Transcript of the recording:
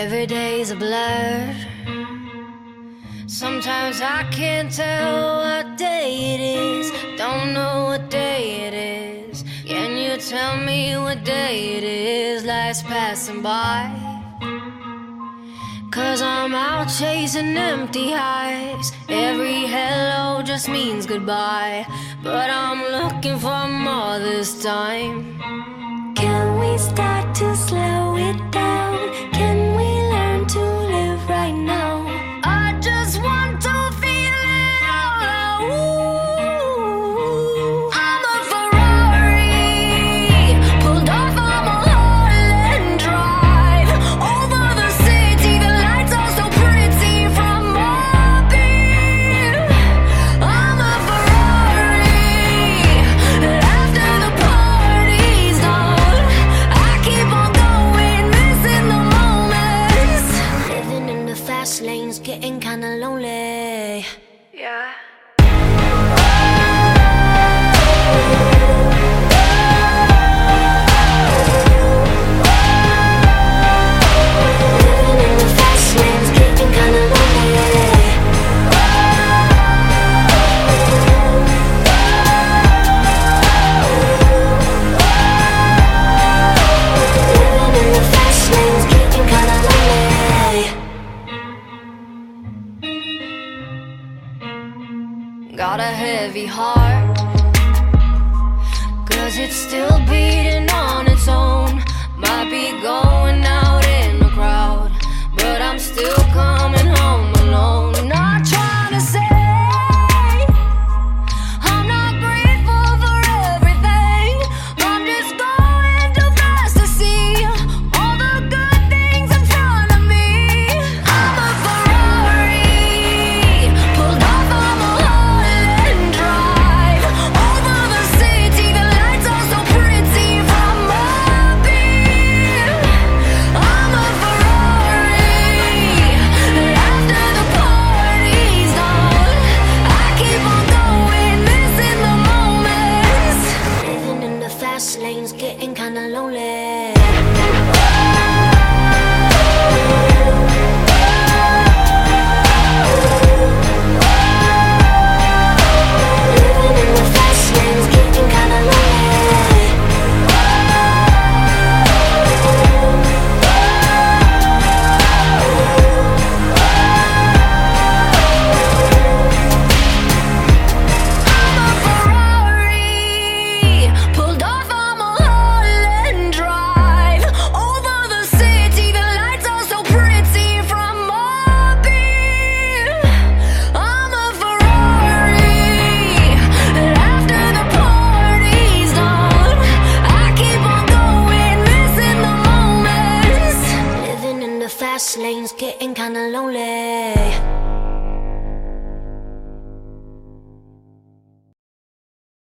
Every day's a blur. Sometimes I can't tell what day it is. Don't know what day it is. Can you tell me what day it is? Life's passing by. Cause I'm out chasing empty highs. Every hello just means goodbye. But I'm looking for more this time. Can we start to slow? fast lane's getting kinda lonely. Yeah. Got a heavy heart. Cause it's still beating on its own. getting kinda lonely.